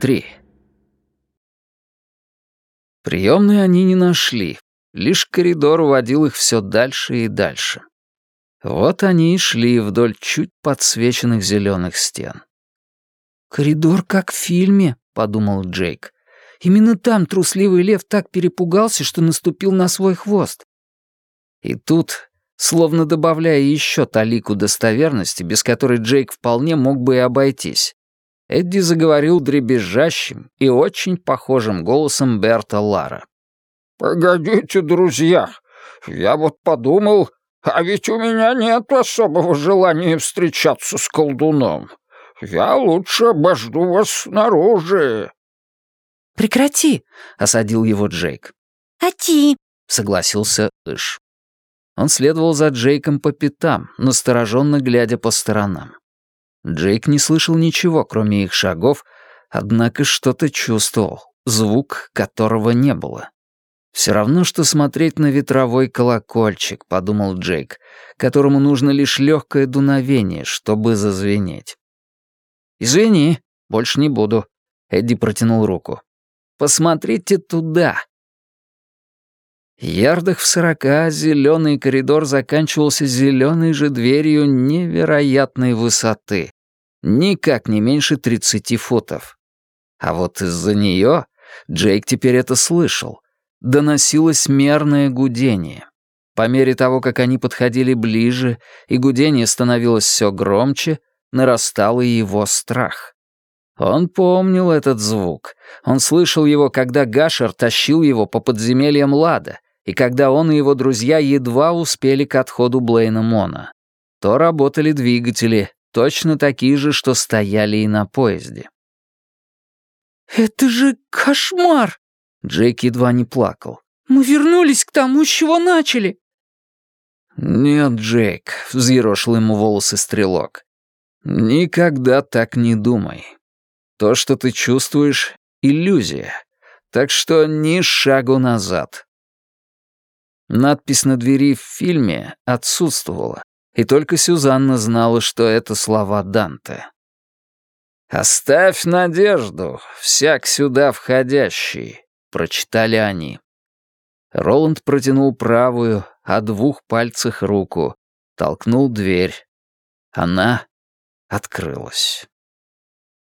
Три. Приемные они не нашли. Лишь коридор уводил их все дальше и дальше. Вот они и шли вдоль чуть подсвеченных зеленых стен. «Коридор как в фильме», — подумал Джейк. «Именно там трусливый лев так перепугался, что наступил на свой хвост». И тут, словно добавляя еще талику достоверности, без которой Джейк вполне мог бы и обойтись, Эдди заговорил дребезжащим и очень похожим голосом Берта Лара. «Погодите, друзья, я вот подумал, а ведь у меня нет особого желания встречаться с колдуном. Я лучше обожду вас снаружи». «Прекрати», — осадил его Джейк. «Ати», — согласился Иш. Он следовал за Джейком по пятам, настороженно глядя по сторонам. Джейк не слышал ничего, кроме их шагов, однако что-то чувствовал, звук которого не было. «Все равно, что смотреть на ветровой колокольчик», — подумал Джейк, которому нужно лишь легкое дуновение, чтобы зазвенеть. «Извини, больше не буду», — Эдди протянул руку. «Посмотрите туда». Ярдах в сорока зеленый коридор заканчивался зеленой же дверью невероятной высоты, никак не меньше тридцати футов. А вот из-за нее Джейк теперь это слышал — доносилось мерное гудение. По мере того, как они подходили ближе, и гудение становилось все громче, нарастал и его страх. Он помнил этот звук. Он слышал его, когда Гашер тащил его по подземельям Лада, и когда он и его друзья едва успели к отходу Блейна Мона. То работали двигатели, точно такие же, что стояли и на поезде. «Это же кошмар!» Джейк едва не плакал. «Мы вернулись к тому, с чего начали!» «Нет, Джейк», — взъерошил ему волосы стрелок. «Никогда так не думай. То, что ты чувствуешь, — иллюзия. Так что ни шагу назад». Надпись на двери в фильме отсутствовала, и только Сюзанна знала, что это слова Данте. «Оставь надежду, всяк сюда входящий, прочитали они. Роланд протянул правую, о двух пальцах руку, толкнул дверь. Она открылась.